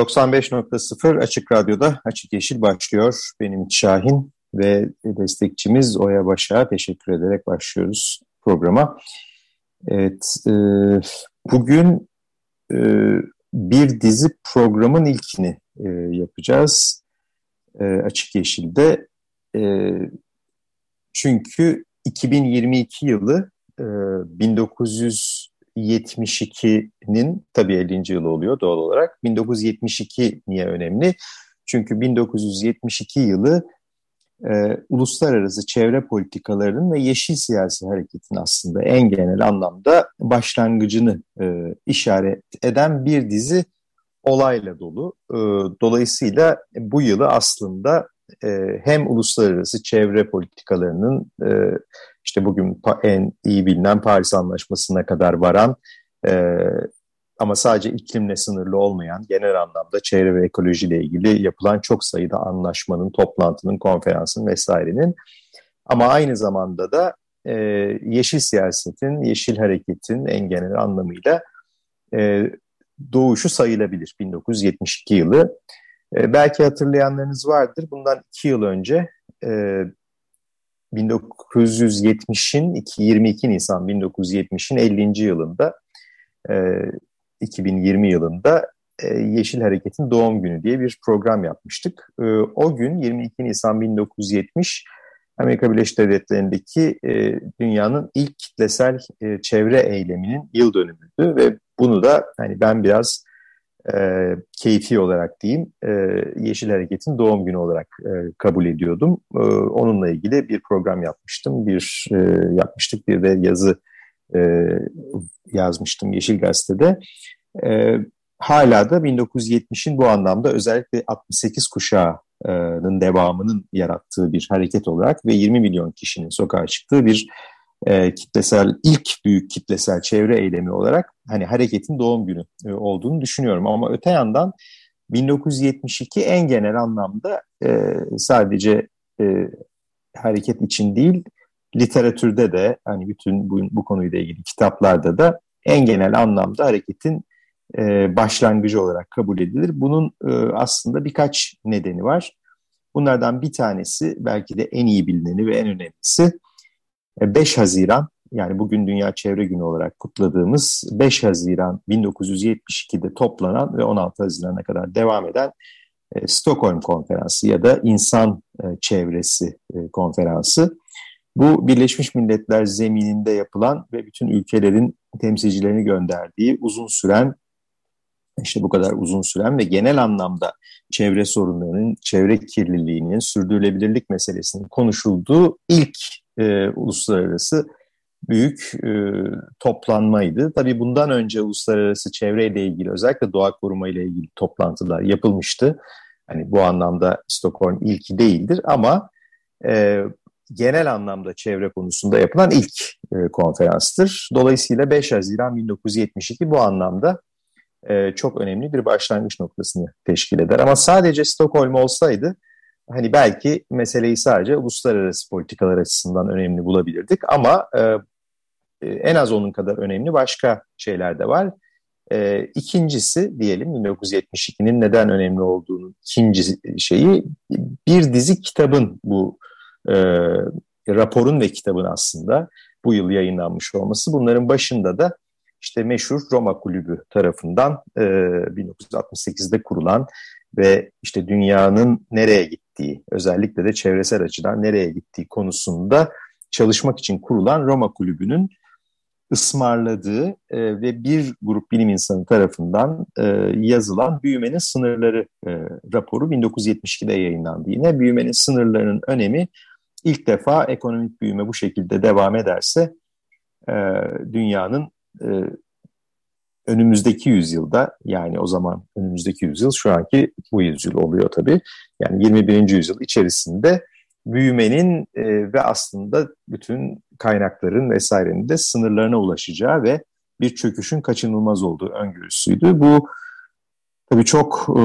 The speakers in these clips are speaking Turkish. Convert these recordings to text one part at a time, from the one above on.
...95.0 Açık Radyo'da Açık Yeşil başlıyor. Benim Şahin ve destekçimiz Oya Baş'a teşekkür ederek başlıyoruz programa. Evet, e, bugün e, bir dizi programın ilkini e, yapacağız e, Açık Yeşil'de. E, çünkü 2022 yılı e, 1972'nin tabii 50. yılı oluyor doğal olarak. 1972 niye önemli? Çünkü 1972 yılı e, uluslararası çevre politikalarının ve yeşil siyasi hareketin aslında en genel anlamda başlangıcını e, işaret eden bir dizi olayla dolu. E, dolayısıyla bu yılı aslında e, hem uluslararası çevre politikalarının e, işte bugün en iyi bilinen Paris Anlaşması'na kadar varan e, ama sadece iklimle sınırlı olmayan genel anlamda çevre ve ekolojiyle ilgili yapılan çok sayıda anlaşmanın, toplantının, konferansın vesairenin ama aynı zamanda da e, yeşil siyasetin, yeşil hareketin en genel anlamıyla e, doğuşu sayılabilir 1972 yılı. E, belki hatırlayanlarınız vardır. Bundan iki yıl önce e, 1970'in 22 Nisan 1970'in 50. yılında e, 2020 yılında e, Yeşil Hareket'in doğum günü diye bir program yapmıştık. E, o gün 22 Nisan 1970 Amerika Birleşik Devletleri'ndeki e, dünyanın ilk kitlesel e, çevre eyleminin yıl dönümüydü ve bunu da hani ben biraz e, keyfi olarak diyeyim e, Yeşil Hareket'in doğum günü olarak e, kabul ediyordum. E, onunla ilgili bir program yapmıştım, bir e, yapmıştık bir de yazı e, yazmıştım Yeşil Gazete'de. E, hala da 1970'in bu anlamda özellikle 68 kuşağının devamının yarattığı bir hareket olarak ve 20 milyon kişinin sokağa çıktığı bir e, kitlesel, ilk büyük kitlesel çevre eylemi olarak hani hareketin doğum günü e, olduğunu düşünüyorum. Ama öte yandan 1972 en genel anlamda e, sadece e, hareket için değil, literatürde de hani bütün bu, bu konuyla ilgili kitaplarda da en genel anlamda hareketin e, başlangıcı olarak kabul edilir. Bunun e, aslında birkaç nedeni var. Bunlardan bir tanesi belki de en iyi bilineni ve en önemlisi 5 e, Haziran yani bugün Dünya Çevre Günü olarak kutladığımız 5 Haziran 1972'de toplanan ve 16 Haziran'a kadar devam eden e, Stockholm Konferansı ya da İnsan e, Çevresi Konferansı. Bu Birleşmiş Milletler zemininde yapılan ve bütün ülkelerin temsilcilerini gönderdiği uzun süren işte bu kadar uzun süren ve genel anlamda çevre sorunlarının, çevre kirliliğinin, sürdürülebilirlik meselesinin konuşulduğu ilk e, uluslararası büyük e, toplanmaydı. Tabii bundan önce uluslararası çevreyle ilgili özellikle doğa koruma ile ilgili toplantılar yapılmıştı. Hani bu anlamda Stockholm ilki değildir ama e, genel anlamda çevre konusunda yapılan ilk e, konferanstır. Dolayısıyla 5 Haziran 1972 bu anlamda e, çok önemli bir başlangıç noktasını teşkil eder. Ama sadece Stockholm olsaydı hani belki meseleyi sadece uluslararası politikalar açısından önemli bulabilirdik ama e, e en az onun kadar önemli başka şeyler de var. E, ikincisi diyelim 1972'nin neden önemli olduğunu ikinci şeyi bir dizi kitabın bu e, raporun ve kitabın aslında bu yıl yayınlanmış olması. Bunların başında da işte meşhur Roma Kulübü tarafından e, 1968'de kurulan ve işte dünyanın nereye gittiği, özellikle de çevresel açıdan nereye gittiği konusunda çalışmak için kurulan Roma Kulübü'nün ısmarladığı e, ve bir grup bilim insanı tarafından e, yazılan Büyümenin Sınırları e, raporu 1972'de yayınlandı. Yine büyümenin sınırlarının önemi ilk defa ekonomik büyüme bu şekilde devam ederse e, dünyanın e, önümüzdeki yüzyılda yani o zaman önümüzdeki yüzyıl şu anki bu yüzyıl oluyor tabii. Yani 21. yüzyıl içerisinde büyümenin e, ve aslında bütün kaynakların vesairenin de sınırlarına ulaşacağı ve bir çöküşün kaçınılmaz olduğu öngörüsüydü. Bu tabii çok e,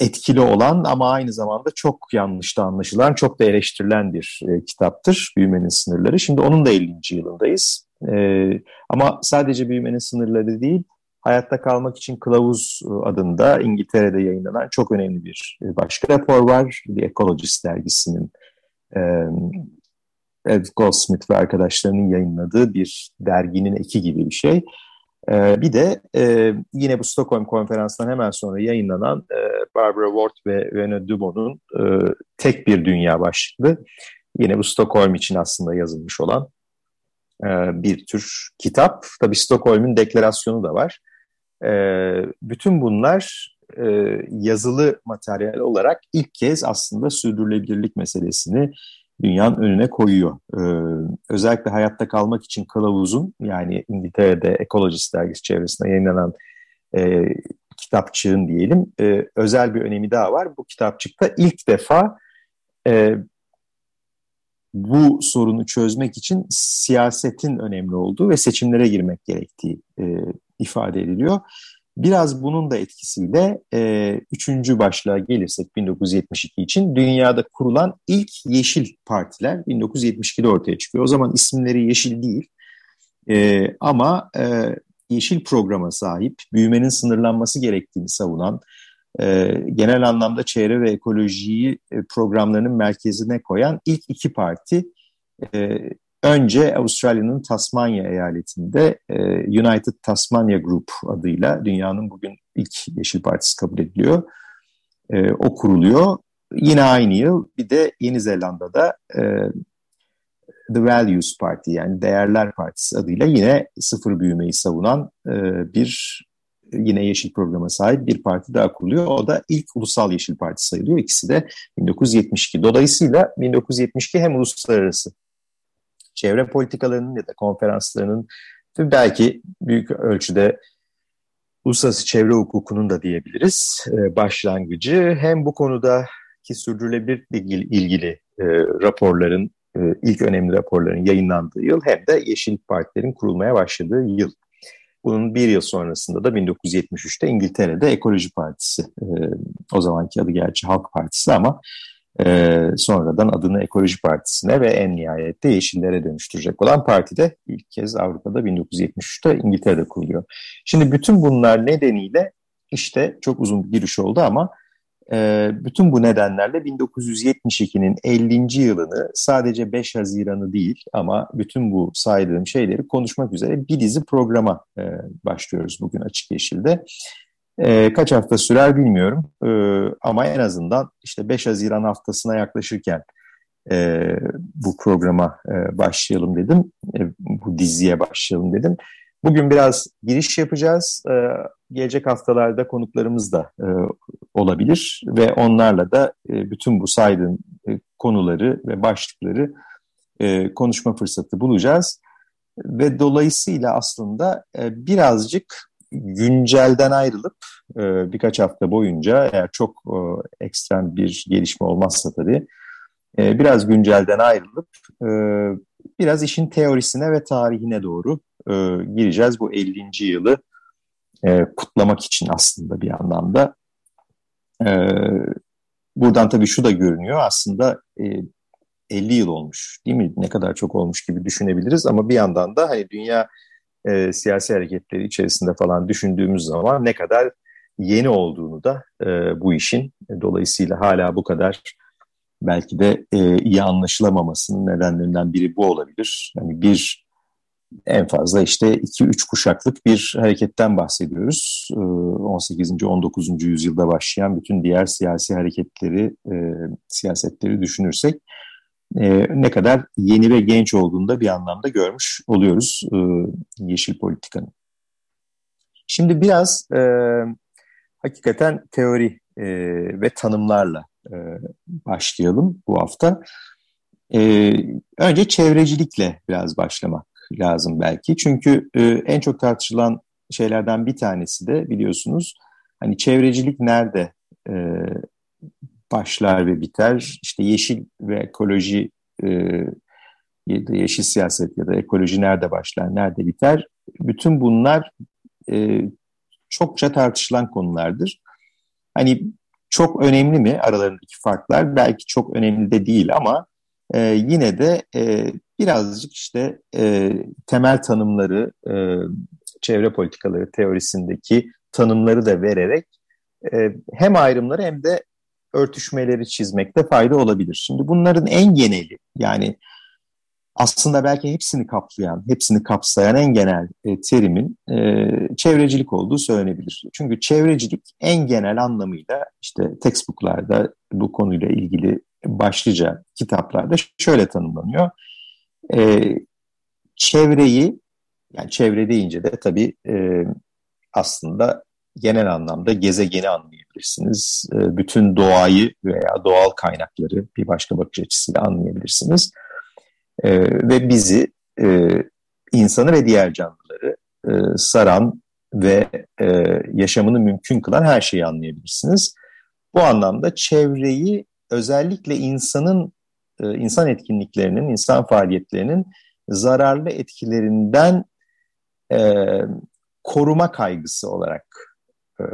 etkili olan ama aynı zamanda çok yanlış da anlaşılan, çok da eleştirilen bir e, kitaptır Büyümenin Sınırları. Şimdi onun da 50. yılındayız. E, ama sadece Büyümenin Sınırları değil, Hayatta Kalmak için Kılavuz e, adında İngiltere'de yayınlanan çok önemli bir e, başka rapor var. The Ecologist dergisinin e, Ed Goldsmith ve arkadaşlarının yayınladığı bir derginin eki gibi bir şey. E, bir de e, yine bu Stockholm konferansından hemen sonra yayınlanan e, Barbara Ward ve René Dubont'un e, Tek Bir Dünya başlıklı yine bu Stockholm için aslında yazılmış olan e, bir tür kitap. Tabii Stockholm'un deklarasyonu da var. E, bütün bunlar e, yazılı materyal olarak ilk kez aslında sürdürülebilirlik meselesini dünyanın önüne koyuyor. Özellikle hayatta kalmak için kılavuzun yani İngiltere'de Ecologist dergisi çevresinde yayınlanan kitapçığın diyelim özel bir önemi daha var. Bu kitapçıkta ilk defa bu sorunu çözmek için siyasetin önemli olduğu ve seçimlere girmek gerektiği e, ifade ediliyor. Biraz bunun da etkisiyle e, üçüncü başlığa gelirsek 1972 için dünyada kurulan ilk yeşil partiler 1972'de ortaya çıkıyor. O zaman isimleri yeşil değil e, ama e, yeşil programa sahip, büyümenin sınırlanması gerektiğini savunan, e, genel anlamda çevre ve ekolojiyi e, programlarının merkezine koyan ilk iki parti e, Önce Avustralya'nın Tasmanya eyaletinde e, United Tasmania Group adıyla dünyanın bugün ilk Yeşil Partisi kabul ediliyor. E, o kuruluyor. Yine aynı yıl bir de Yeni Zelanda'da e, The Values Party yani Değerler Partisi adıyla yine sıfır büyümeyi savunan e, bir yine Yeşil Program'a sahip bir parti daha kuruluyor. O da ilk Ulusal Yeşil Parti sayılıyor. İkisi de 1972. Dolayısıyla 1972 hem uluslararası çevre politikalarının ya da konferanslarının ve belki büyük ölçüde uluslararası çevre hukukunun da diyebiliriz e, başlangıcı. Hem bu konuda ki sürdürülebilirlikle ilgili, ilgili e, raporların, e, ilk önemli raporların yayınlandığı yıl hem de Yeşil Partilerin kurulmaya başladığı yıl. Bunun bir yıl sonrasında da 1973'te İngiltere'de Ekoloji Partisi, e, o zamanki adı gerçi Halk Partisi ama e, sonradan adını Ekoloji Partisi'ne ve en nihayette Yeşillere dönüştürecek olan parti de ilk kez Avrupa'da 1973'te İngiltere'de kuruluyor. Şimdi bütün bunlar nedeniyle işte çok uzun bir giriş oldu ama e, bütün bu nedenlerle 1972'nin 50. yılını sadece 5 Haziran'ı değil ama bütün bu saydığım şeyleri konuşmak üzere bir dizi programa e, başlıyoruz bugün Açık Yeşil'de. E, kaç hafta sürer bilmiyorum e, ama en azından işte 5 Haziran haftasına yaklaşırken e, bu programa e, başlayalım dedim. E, bu diziye başlayalım dedim. Bugün biraz giriş yapacağız. E, gelecek haftalarda konuklarımız da e, olabilir ve onlarla da e, bütün bu saydığım e, konuları ve başlıkları e, konuşma fırsatı bulacağız. Ve dolayısıyla aslında e, birazcık güncelden ayrılıp e, birkaç hafta boyunca eğer çok e, ekstrem bir gelişme olmazsa tabii e, biraz güncelden ayrılıp e, biraz işin teorisine ve tarihine doğru e, gireceğiz bu 50. yılı e, kutlamak için aslında bir anlamda. E, buradan tabii şu da görünüyor aslında e, 50 yıl olmuş değil mi? Ne kadar çok olmuş gibi düşünebiliriz ama bir yandan da hani dünya e, siyasi hareketleri içerisinde falan düşündüğümüz zaman ne kadar yeni olduğunu da e, bu işin dolayısıyla hala bu kadar belki de e, iyi anlaşılamamasının nedenlerinden biri bu olabilir. Yani bir en fazla işte 2-3 kuşaklık bir hareketten bahsediyoruz. 18. 19. yüzyılda başlayan bütün diğer siyasi hareketleri, e, siyasetleri düşünürsek e, ne kadar yeni ve genç olduğunu bir anlamda görmüş oluyoruz e, yeşil politikanın. Şimdi biraz hakikaten teori ve tanımlarla başlayalım bu hafta. Önce çevrecilikle biraz başlamak lazım belki. Çünkü e, en çok tartışılan şeylerden bir tanesi de biliyorsunuz hani çevrecilik nerede e, başlar ve biter? İşte yeşil ve ekoloji e, ya da yeşil siyaset ya da ekoloji nerede başlar, nerede biter? Bütün bunlar e, çokça tartışılan konulardır. Hani çok önemli mi aralarındaki farklar? Belki çok önemli de değil ama e, yine de e, birazcık işte e, temel tanımları, e, çevre politikaları teorisindeki tanımları da vererek e, hem ayrımları hem de örtüşmeleri çizmekte fayda olabilir. Şimdi bunların en geneli yani aslında belki hepsini kaplayan, hepsini kapsayan en genel e, terimin e, çevrecilik olduğu söylenebilir. Çünkü çevrecilik en genel anlamıyla işte textbooklarda bu konuyla ilgili başlıca kitaplarda şöyle tanımlanıyor. E, çevreyi, yani çevre deyince de tabii e, aslında genel anlamda gezegeni anlayabilirsiniz. E, bütün doğayı veya doğal kaynakları bir başka bakış açısıyla anlayabilirsiniz. E, ve bizi, e, insanı ve diğer canlıları e, saran ve e, yaşamını mümkün kılan her şeyi anlayabilirsiniz. Bu anlamda çevreyi özellikle insanın, insan etkinliklerinin, insan faaliyetlerinin zararlı etkilerinden e, koruma kaygısı olarak e,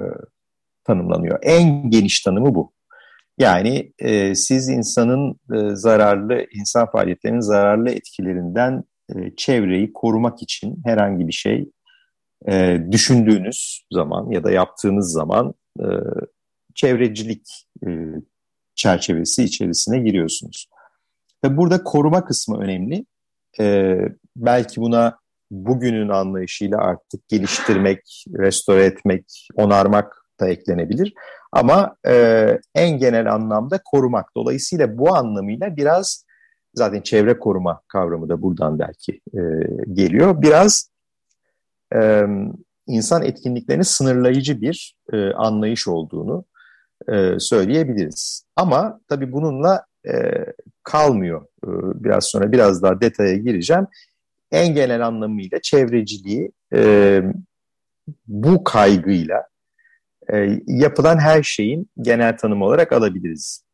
tanımlanıyor. En geniş tanımı bu. Yani e, siz insanın e, zararlı, insan faaliyetlerinin zararlı etkilerinden e, çevreyi korumak için herhangi bir şey e, düşündüğünüz zaman ya da yaptığınız zaman e, çevrecilik e, çerçevesi içerisine giriyorsunuz. Ve burada koruma kısmı önemli. E, belki buna bugünün anlayışıyla artık geliştirmek, restore etmek, onarmak da eklenebilir. Ama e, en genel anlamda korumak. Dolayısıyla bu anlamıyla biraz zaten çevre koruma kavramı da buradan belki e, geliyor. Biraz e, insan etkinliklerini sınırlayıcı bir e, anlayış olduğunu e, söyleyebiliriz. Ama tabii bununla e, kalmıyor. E, biraz sonra biraz daha detaya gireceğim. En genel anlamıyla çevreciliği e, bu kaygıyla e, yapılan her şeyin genel tanımı olarak alabiliriz.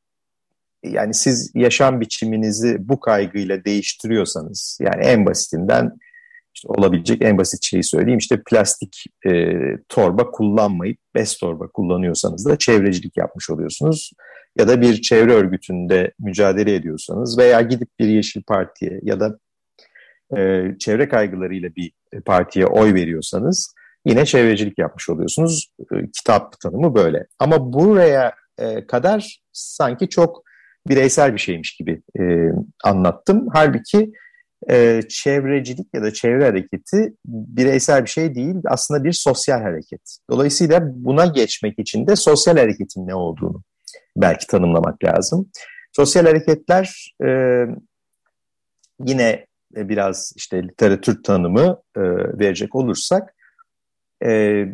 Yani siz yaşam biçiminizi bu kaygıyla değiştiriyorsanız, yani en basitinden işte olabilecek en basit şeyi söyleyeyim, işte plastik e, torba kullanmayıp bez torba kullanıyorsanız da çevrecilik yapmış oluyorsunuz. Ya da bir çevre örgütünde mücadele ediyorsanız veya gidip bir Yeşil Parti'ye ya da e, çevre kaygılarıyla bir partiye oy veriyorsanız yine çevrecilik yapmış oluyorsunuz. E, kitap tanımı böyle. Ama buraya e, kadar sanki çok bireysel bir şeymiş gibi e, anlattım. Halbuki e, çevrecilik ya da çevre hareketi bireysel bir şey değil, aslında bir sosyal hareket. Dolayısıyla buna geçmek için de sosyal hareketin ne olduğunu belki tanımlamak lazım. Sosyal hareketler e, yine biraz işte literatür tanımı e, verecek olursak e,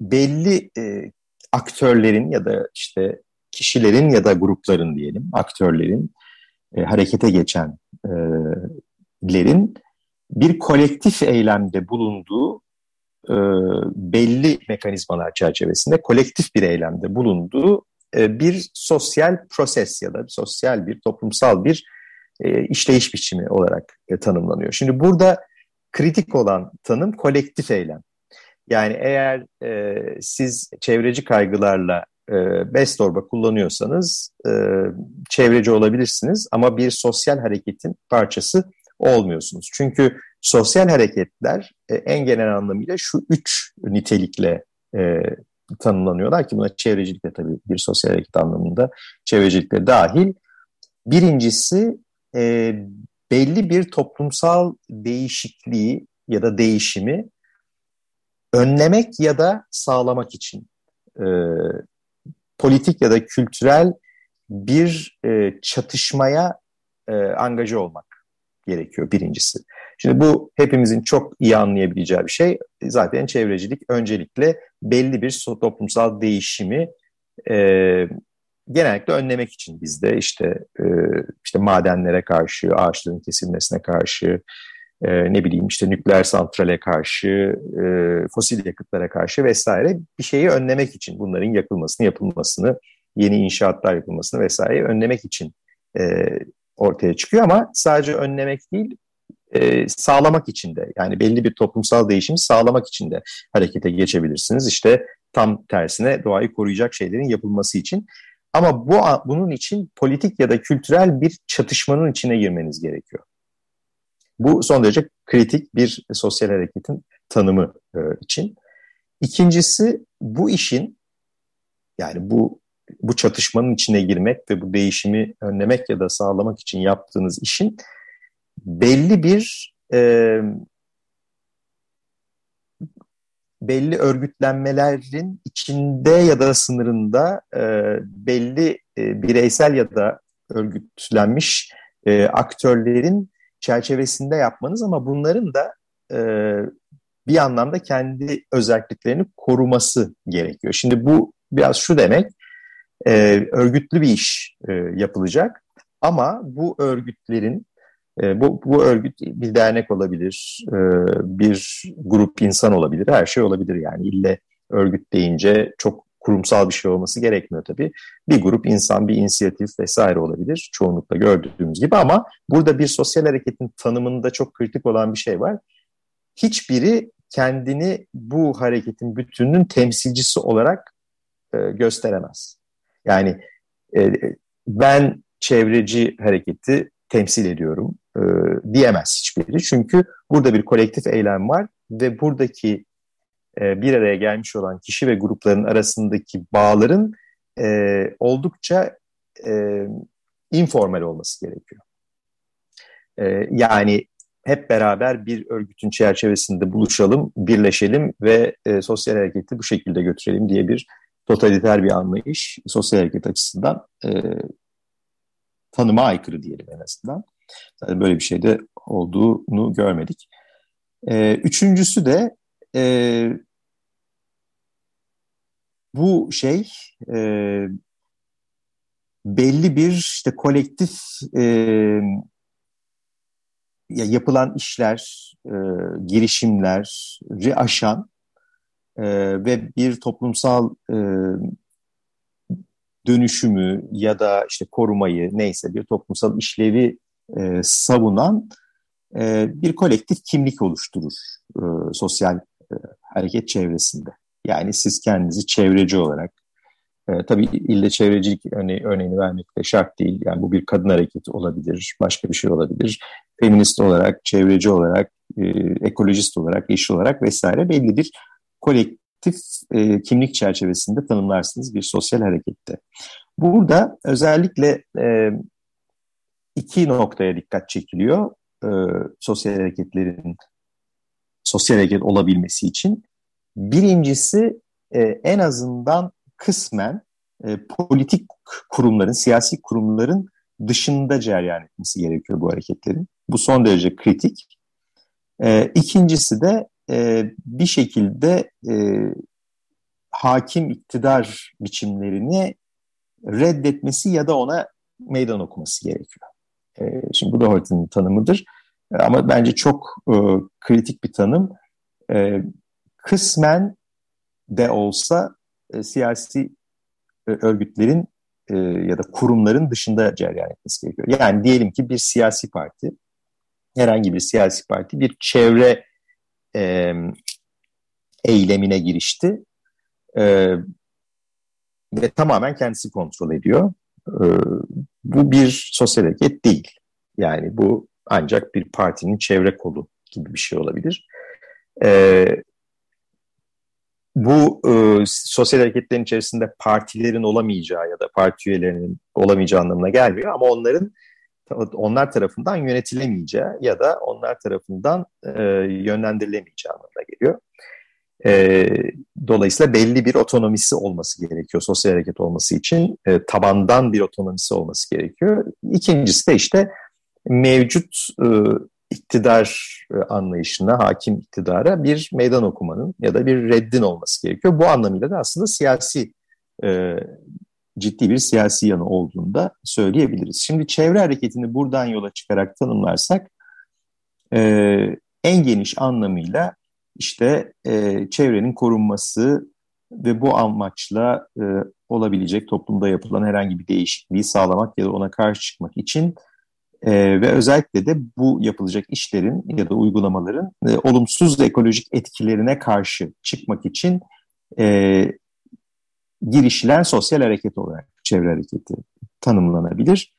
belli e, aktörlerin ya da işte kişilerin ya da grupların diyelim aktörlerin e, harekete geçenlerin bir kolektif eylemde bulunduğu e, belli mekanizmalar çerçevesinde kolektif bir eylemde bulunduğu e, bir sosyal proses ya da sosyal bir toplumsal bir e, işleyiş biçimi olarak e, tanımlanıyor. Şimdi burada kritik olan tanım kolektif eylem. Yani eğer e, siz çevreci kaygılarla e, bez torba kullanıyorsanız e, çevreci olabilirsiniz ama bir sosyal hareketin parçası olmuyorsunuz. Çünkü sosyal hareketler e, en genel anlamıyla şu üç nitelikle e, tanımlanıyorlar ki buna çevrecilik de tabii bir sosyal hareket anlamında çevrecilik de dahil. Birincisi e, belli bir toplumsal değişikliği ya da değişimi önlemek ya da sağlamak için e, politik ya da kültürel bir e, çatışmaya e, angaja olmak gerekiyor birincisi. Şimdi bu hepimizin çok iyi anlayabileceği bir şey. Zaten çevrecilik öncelikle belli bir toplumsal değişimi e, genellikle önlemek için bizde işte e, işte madenlere karşı, ağaçların kesilmesine karşı, e, ne bileyim işte nükleer santrale karşı, e, fosil yakıtlara karşı vesaire bir şeyi önlemek için bunların yakılmasını, yapılmasını, yeni inşaatlar yapılmasını vesaire önlemek için e, ortaya çıkıyor ama sadece önlemek değil e, sağlamak için de yani belli bir toplumsal değişimi sağlamak için de harekete geçebilirsiniz. İşte tam tersine doğayı koruyacak şeylerin yapılması için. Ama bu bunun için politik ya da kültürel bir çatışmanın içine girmeniz gerekiyor. Bu son derece kritik bir sosyal hareketin tanımı e, için. İkincisi bu işin yani bu bu çatışmanın içine girmek ve bu değişimi önlemek ya da sağlamak için yaptığınız işin belli bir e, belli örgütlenmelerin içinde ya da sınırında e, belli e, bireysel ya da örgütlenmiş e, aktörlerin çerçevesinde yapmanız ama bunların da e, bir anlamda kendi özelliklerini koruması gerekiyor. Şimdi bu biraz şu demek, e, örgütlü bir iş e, yapılacak ama bu örgütlerin e, bu, bu örgüt bir dernek olabilir, e, bir grup insan olabilir, her şey olabilir yani. İlle örgüt deyince çok kurumsal bir şey olması gerekmiyor tabii. Bir grup insan, bir inisiyatif vesaire olabilir çoğunlukla gördüğümüz gibi ama burada bir sosyal hareketin tanımında çok kritik olan bir şey var. Hiçbiri kendini bu hareketin bütününün temsilcisi olarak e, gösteremez. Yani e, ben çevreci hareketi temsil ediyorum e, diyemez hiçbiri. Çünkü burada bir kolektif eylem var ve buradaki e, bir araya gelmiş olan kişi ve grupların arasındaki bağların e, oldukça e, informal olması gerekiyor. E, yani hep beraber bir örgütün çerçevesinde buluşalım, birleşelim ve e, sosyal hareketi bu şekilde götürelim diye bir totaliter bir anlayış sosyal hareket açısından e, tanıma aykırı diyelim en azından. Yani böyle bir şey de olduğunu görmedik. E, üçüncüsü de e, bu şey e, belli bir işte kolektif e, yapılan işler, e, girişimleri aşan e, ve bir toplumsal e, dönüşümü ya da işte korumayı neyse bir toplumsal işlevi e, savunan e, bir kolektif kimlik oluşturur e, sosyal e, hareket çevresinde. Yani siz kendinizi çevreci olarak, e, tabii ille çevrecilik örne örneğini vermek de şart değil. Yani bu bir kadın hareketi olabilir, başka bir şey olabilir. Feminist olarak, çevreci olarak, e, ekolojist olarak, yeşil olarak vesaire belli bir kolektif e, kimlik çerçevesinde tanımlarsınız bir sosyal harekette. Burada özellikle e, iki noktaya dikkat çekiliyor e, sosyal hareketlerin sosyal hareket olabilmesi için. Birincisi e, en azından kısmen e, politik kurumların, siyasi kurumların dışında cereyan etmesi gerekiyor bu hareketlerin. Bu son derece kritik. E, ikincisi de e, bir şekilde e, hakim iktidar biçimlerini reddetmesi ya da ona meydan okuması gerekiyor. E, şimdi bu da Horton'un tanımıdır. E, ama bence çok e, kritik bir tanım. E, kısmen de olsa e, siyasi e, örgütlerin e, ya da kurumların dışında cereyan etmesi gerekiyor. Yani diyelim ki bir siyasi parti, herhangi bir siyasi parti bir çevre e, eylemine girişti e, ve tamamen kendisi kontrol ediyor. E, bu bir sosyal hareket değil. Yani bu ancak bir partinin çevre kolu gibi bir şey olabilir. E, bu e, sosyal hareketlerin içerisinde partilerin olamayacağı ya da parti üyelerinin olamayacağı anlamına gelmiyor ama onların onlar tarafından yönetilemeyeceği ya da onlar tarafından e, yönlendirilemeyeceği anlamına geliyor. E, dolayısıyla belli bir otonomisi olması gerekiyor sosyal hareket olması için. E, tabandan bir otonomisi olması gerekiyor. İkincisi de işte mevcut e, iktidar e, anlayışına, hakim iktidara bir meydan okumanın ya da bir reddin olması gerekiyor. Bu anlamıyla da aslında siyasi e, ciddi bir siyasi yanı olduğunu da söyleyebiliriz. Şimdi çevre hareketini buradan yola çıkarak tanımlarsak e, en geniş anlamıyla işte e, çevrenin korunması ve bu amaçla e, olabilecek toplumda yapılan herhangi bir değişikliği sağlamak ya da ona karşı çıkmak için e, ve özellikle de bu yapılacak işlerin ya da uygulamaların e, olumsuz ekolojik etkilerine karşı çıkmak için e, girişilen sosyal hareket olarak çevre hareketi tanımlanabilir.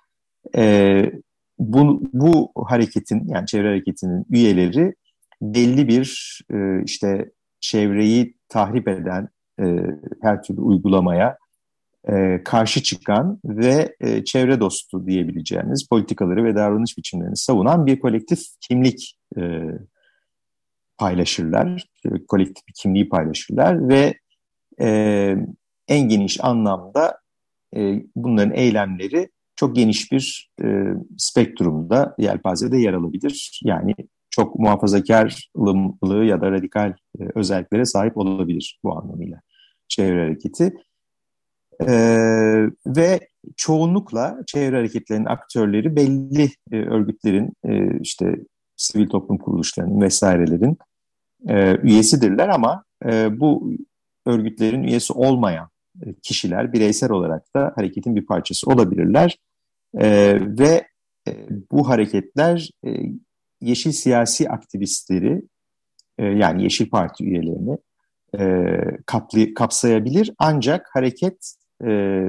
E, bu, bu hareketin yani çevre hareketinin üyeleri belli bir e, işte çevreyi tahrip eden e, her türlü uygulamaya e, karşı çıkan ve e, çevre dostu diyebileceğiniz politikaları ve davranış biçimlerini savunan bir kolektif kimlik e, paylaşırlar, kolektif bir kimliği paylaşırlar ve e, en geniş anlamda e, bunların eylemleri çok geniş bir e, spektrumda, yelpazede yer alabilir. Yani çok muhafazakarlığı ya da radikal e, özelliklere sahip olabilir bu anlamıyla çevre hareketi. Ee, ve çoğunlukla çevre hareketlerinin aktörleri belli e, örgütlerin, e, işte sivil toplum kuruluşlarının vesairelerin e, üyesidirler ama e, bu örgütlerin üyesi olmayan e, kişiler bireysel olarak da hareketin bir parçası olabilirler. E, ve e, bu hareketler e, yeşil siyasi aktivistleri e, yani Yeşil Parti üyelerini e, kaplı, kapsayabilir. Ancak hareket e,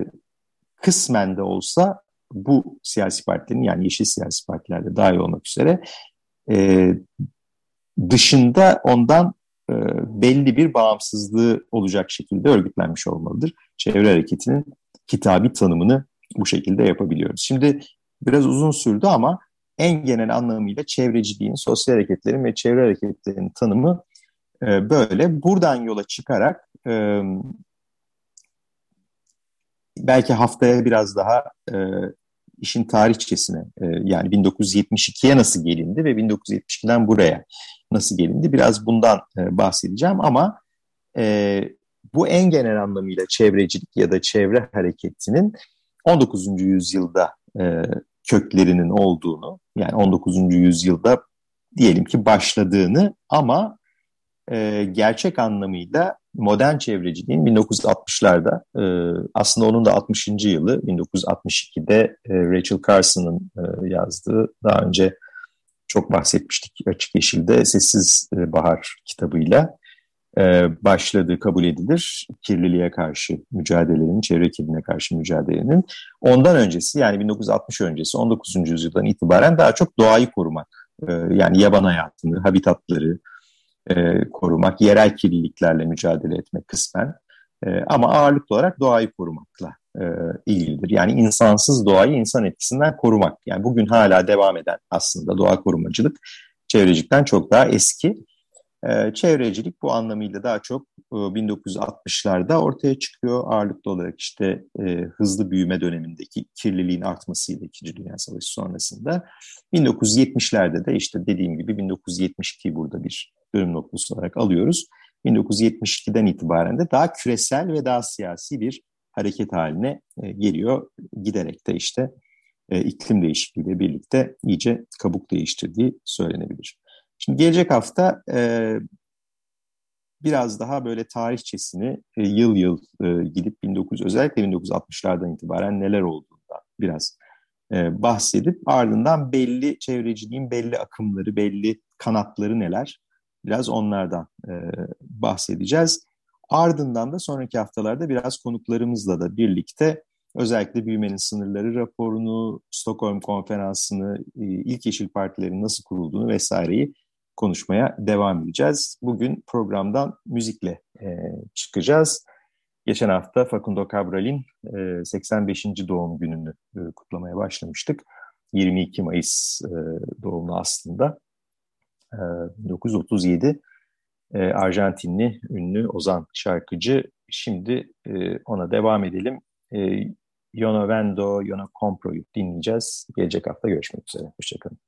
kısmen de olsa bu siyasi partilerin yani yeşil siyasi partilerde dahil olmak üzere e, dışında ondan e, belli bir bağımsızlığı olacak şekilde örgütlenmiş olmalıdır. Çevre hareketinin kitabi tanımını bu şekilde yapabiliyoruz. Şimdi biraz uzun sürdü ama en genel anlamıyla çevreciliğin, sosyal hareketlerin ve çevre hareketlerinin tanımı e, böyle. Buradan yola çıkarak e, belki haftaya biraz daha işin tarihçesine e, yani 1972'ye nasıl gelindi ve 1972'den buraya nasıl gelindi biraz bundan e, bahsedeceğim ama e, bu en genel anlamıyla çevrecilik ya da çevre hareketinin 19. yüzyılda e, köklerinin olduğunu yani 19. yüzyılda diyelim ki başladığını ama e, gerçek anlamıyla modern çevreciliğin 1960'larda e, aslında onun da 60. yılı 1962'de e, Rachel Carson'ın e, yazdığı daha önce çok bahsetmiştik Açık Yeşil'de Sessiz e, Bahar kitabıyla e, başladığı kabul edilir. Kirliliğe karşı mücadelenin, çevre kirliliğine karşı mücadelenin. Ondan öncesi yani 1960 öncesi 19. yüzyıldan itibaren daha çok doğayı korumak, e, yani yaban hayatını, habitatları, korumak, yerel kirliliklerle mücadele etmek kısmen. Ama ağırlıklı olarak doğayı korumakla e, ilgilidir. Yani insansız doğayı insan etkisinden korumak. Yani bugün hala devam eden aslında doğa korumacılık çevrecikten çok daha eski. E, çevrecilik bu anlamıyla daha çok e, 1960'larda ortaya çıkıyor. Ağırlıklı olarak işte e, hızlı büyüme dönemindeki kirliliğin artmasıyla İkinci Dünya Savaşı sonrasında. 1970'lerde de işte dediğim gibi 1972 burada bir dönüm noktası olarak alıyoruz. 1972'den itibaren de daha küresel ve daha siyasi bir hareket haline e, geliyor. Giderek de işte e, iklim değişikliğiyle birlikte iyice kabuk değiştirdiği söylenebilir. Şimdi gelecek hafta e, biraz daha böyle tarihçesini yıl yıl gidip 19 özellikle 1960'lardan itibaren neler olduğundan biraz bahsedip ardından belli çevreciliğin belli akımları, belli kanatları neler Biraz onlardan bahsedeceğiz. Ardından da sonraki haftalarda biraz konuklarımızla da birlikte özellikle büyümenin sınırları raporunu, Stockholm konferansını, e, ilk yeşil partilerin nasıl kurulduğunu vesaireyi konuşmaya devam edeceğiz. Bugün programdan müzikle e, çıkacağız. Geçen hafta Facundo Cabral'in e, 85. doğum gününü e, kutlamaya başlamıştık. 22 Mayıs e, doğumlu aslında. 1937 e, Arjantinli ünlü Ozan şarkıcı. Şimdi e, ona devam edelim. E, Yo no vendo, yo no compro'yu dinleyeceğiz. Gelecek hafta görüşmek üzere. Hoşçakalın.